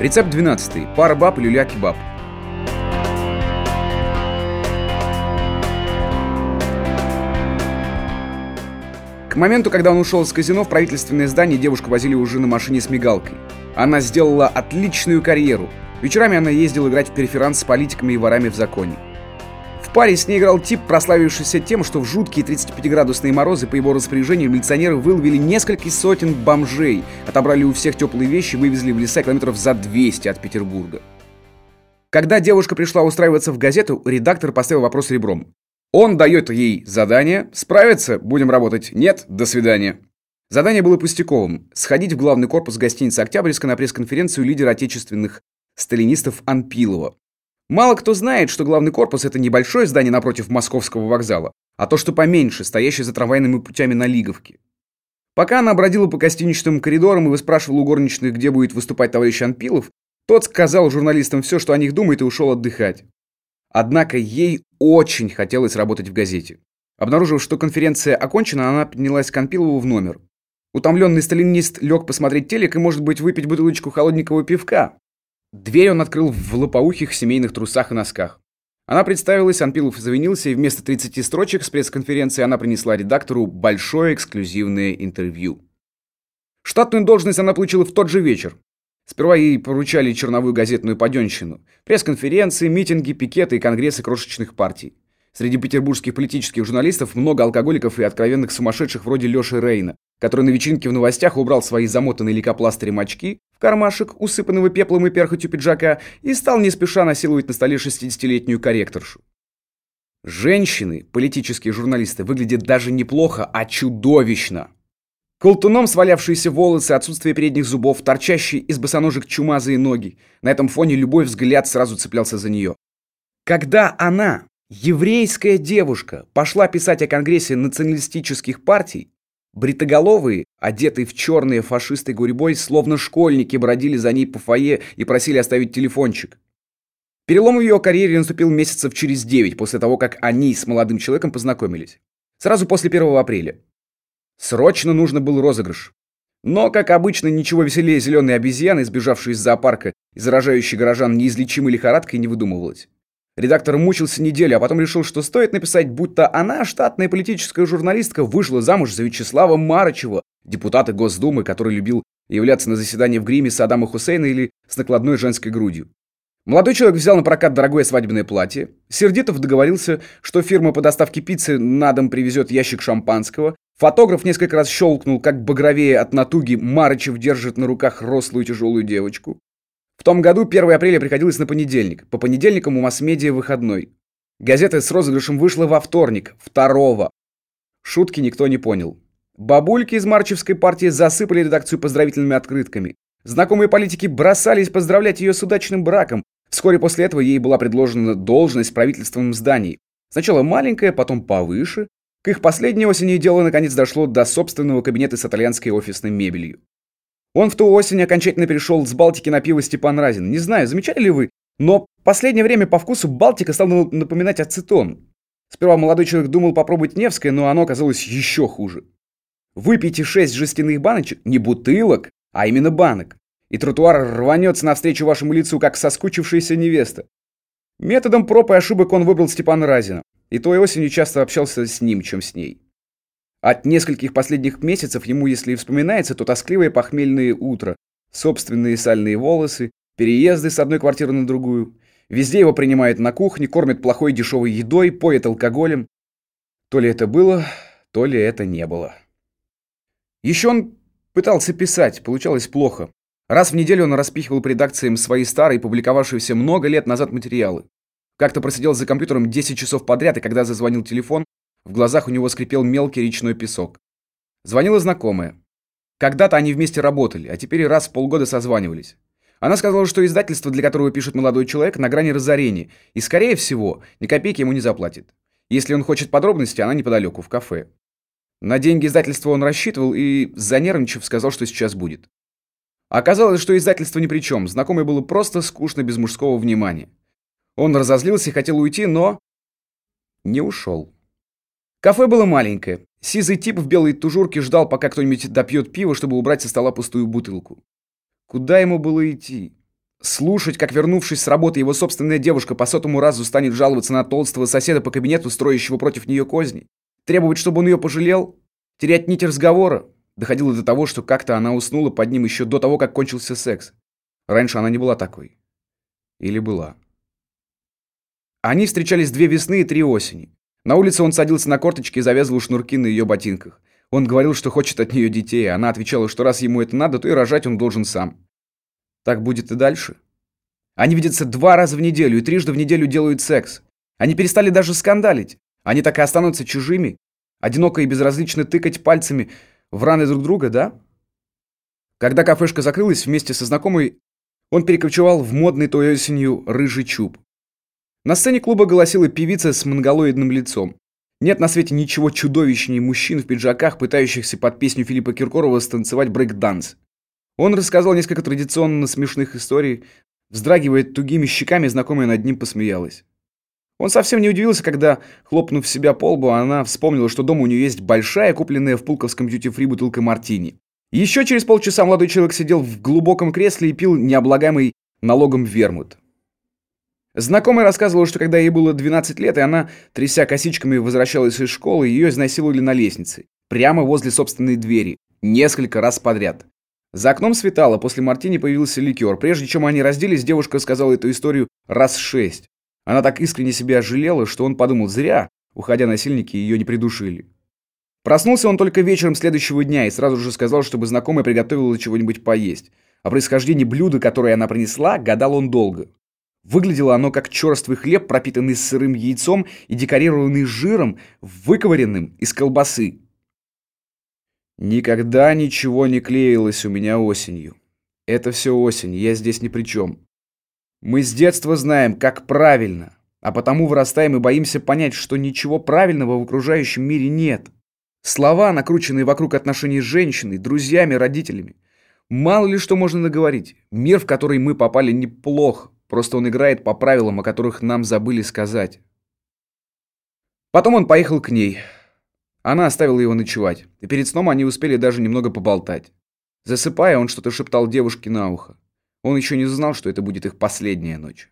Рецепт 12. Пара баб, люля-кебаб. К моменту, когда он ушел из казино, в правительственное здание девушку возили уже на машине с мигалкой. Она сделала отличную карьеру. Вечерами она ездила играть в переферанс с политиками и ворами в законе. В паре с ней играл тип, прославившийся тем, что в жуткие 35-градусные морозы по его распоряжению милиционеры выловили несколько сотен бомжей, отобрали у всех теплые вещи и вывезли в леса километров за 200 от Петербурга. Когда девушка пришла устраиваться в газету, редактор поставил вопрос ребром. Он дает ей задание, справится, будем работать, нет, до свидания. Задание было пустяковым – сходить в главный корпус гостиницы «Октябрьска» на пресс-конференцию лидера отечественных сталинистов Анпилова. Мало кто знает, что главный корпус – это небольшое здание напротив Московского вокзала, а то, что поменьше, стоящее за трамвайными путями на Лиговке. Пока она бродила по гостиничным коридорам и выспрашивала у горничных, где будет выступать товарищ Анпилов, тот сказал журналистам все, что о них думает, и ушел отдыхать. Однако ей очень хотелось работать в газете. Обнаружив, что конференция окончена, она поднялась к Анпилову в номер. Утомленный сталинист лег посмотреть телек и, может быть, выпить бутылочку холодненького пивка. Дверь он открыл в лопоухих семейных трусах и носках. Она представилась, Анпилов завинился, и вместо 30 строчек с пресс-конференции она принесла редактору большое эксклюзивное интервью. Штатную должность она получила в тот же вечер. Сперва ей поручали черновую газетную паденщину, пресс-конференции, митинги, пикеты и конгрессы крошечных партий. Среди петербургских политических журналистов много алкоголиков и откровенных сумасшедших вроде Лёши Рейна, который на вечеринке в новостях убрал свои замотанные лейкопластырем очки в кармашек, усыпанного пеплом и перхотью пиджака, и стал не спеша насиловать на столе 60-летнюю корректоршу. Женщины, политические журналисты, выглядят даже неплохо, а чудовищно. Колтуном свалявшиеся волосы, отсутствие передних зубов, торчащие из босоножек чумазые ноги. На этом фоне любой взгляд сразу цеплялся за нее. Когда она, еврейская девушка, пошла писать о Конгрессе националистических партий, бритоголовые, одетые в черные фашисты гурьбой, словно школьники бродили за ней по фойе и просили оставить телефончик. Перелом в ее карьере наступил месяцев через девять после того, как они с молодым человеком познакомились. Сразу после 1 апреля. Срочно нужно был розыгрыш. Но, как обычно, ничего веселее зеленой обезьяны, сбежавшей из зоопарка и заражающей горожан неизлечимой лихорадкой, не выдумывалось. Редактор мучился неделю, а потом решил, что стоит написать, будто она, штатная политическая журналистка, вышла замуж за Вячеслава Марычева, депутата Госдумы, который любил являться на заседание в гриме с Адама Хусейна или с накладной женской грудью. Молодой человек взял на прокат дорогое свадебное платье. Сердитов договорился, что фирма по доставке пиццы на дом привезет ящик шампанского. Фотограф несколько раз щелкнул, как багровее от натуги Марычев держит на руках рослую тяжелую девочку. В том году 1 апреля приходилось на понедельник. По понедельникам у масс-медиа выходной. Газета с розыгрышем вышла во вторник, второго. Шутки никто не понял. Бабульки из Марчевской партии засыпали редакцию поздравительными открытками. Знакомые политики бросались поздравлять ее с удачным браком, Вскоре после этого ей была предложена должность в правительственном здании. Сначала маленькая, потом повыше. К их последней осени дело наконец дошло до собственного кабинета с итальянской офисной мебелью. Он в ту осень окончательно перешел с Балтики на пиво Степан Разин. Не знаю, замечали ли вы, но последнее время по вкусу Балтика стал напоминать ацетон. Сперва молодой человек думал попробовать Невское, но оно оказалось еще хуже. Выпейте шесть жестяных баночек, не бутылок, а именно банок и тротуар рванется навстречу вашему лицу, как соскучившаяся невеста. Методом проб и ошибок он выбрал Степана Разина, и той осенью часто общался с ним, чем с ней. От нескольких последних месяцев ему, если и вспоминается, то тоскливое похмельное утро, собственные сальные волосы, переезды с одной квартиры на другую. Везде его принимают на кухне, кормят плохой дешевой едой, поят алкоголем. То ли это было, то ли это не было. Еще он пытался писать, получалось плохо. Раз в неделю он распихивал по редакциям свои старые, публиковавшиеся много лет назад материалы. Как-то просидел за компьютером 10 часов подряд, и когда зазвонил телефон, в глазах у него скрипел мелкий речной песок. Звонила знакомая. Когда-то они вместе работали, а теперь раз в полгода созванивались. Она сказала, что издательство, для которого пишет молодой человек, на грани разорения, и, скорее всего, ни копейки ему не заплатит. Если он хочет подробности, она неподалеку, в кафе. На деньги издательства он рассчитывал и, занервничав, сказал, что сейчас будет. Оказалось, что издательство ни при чем, знакомый было просто скучно без мужского внимания. Он разозлился и хотел уйти, но... не ушел. Кафе было маленькое. Сизый тип в белой тужурке ждал, пока кто-нибудь допьет пиво, чтобы убрать со стола пустую бутылку. Куда ему было идти? Слушать, как вернувшись с работы, его собственная девушка по сотому разу станет жаловаться на толстого соседа по кабинету, строящего против нее козни. Требовать, чтобы он ее пожалел. Терять нить разговора. Доходило до того, что как-то она уснула под ним еще до того, как кончился секс. Раньше она не была такой. Или была. Они встречались две весны и три осени. На улице он садился на корточки и завязывал шнурки на ее ботинках. Он говорил, что хочет от нее детей, а она отвечала, что раз ему это надо, то и рожать он должен сам. Так будет и дальше. Они видятся два раза в неделю и трижды в неделю делают секс. Они перестали даже скандалить. Они так и останутся чужими. Одиноко и безразлично тыкать пальцами в раны друг друга, да? Когда кафешка закрылась, вместе со знакомой он перекочевал в модный той осенью рыжий чуб. На сцене клуба голосила певица с монголоидным лицом. Нет на свете ничего чудовищнее мужчин в пиджаках, пытающихся под песню Филиппа Киркорова станцевать брейк-данс. Он рассказал несколько традиционно смешных историй, вздрагивая тугими щеками, знакомая над ним посмеялась. Он совсем не удивился, когда, хлопнув себя по лбу, она вспомнила, что дома у нее есть большая, купленная в пулковском дьюти-фри бутылка мартини. Еще через полчаса молодой человек сидел в глубоком кресле и пил необлагаемый налогом вермут. Знакомая рассказывала, что когда ей было 12 лет, и она, тряся косичками, возвращалась из школы, ее изнасиловали на лестнице, прямо возле собственной двери, несколько раз подряд. За окном светало, после мартини появился ликер. Прежде чем они разделись, девушка сказала эту историю раз шесть. Она так искренне себя жалела, что он подумал, зря, уходя насильники, ее не придушили. Проснулся он только вечером следующего дня и сразу же сказал, чтобы знакомая приготовила чего-нибудь поесть. О происхождении блюда, которое она принесла, гадал он долго. Выглядело оно как черствый хлеб, пропитанный сырым яйцом и декорированный жиром, выковыренным из колбасы. Никогда ничего не клеилось у меня осенью. Это все осень, я здесь ни при чем. Мы с детства знаем, как правильно, а потому вырастаем и боимся понять, что ничего правильного в окружающем мире нет. Слова, накрученные вокруг отношений с женщиной, друзьями, родителями. Мало ли что можно наговорить. Мир, в который мы попали, неплох, Просто он играет по правилам, о которых нам забыли сказать. Потом он поехал к ней. Она оставила его ночевать. И перед сном они успели даже немного поболтать. Засыпая, он что-то шептал девушке на ухо. Он еще не знал, что это будет их последняя ночь.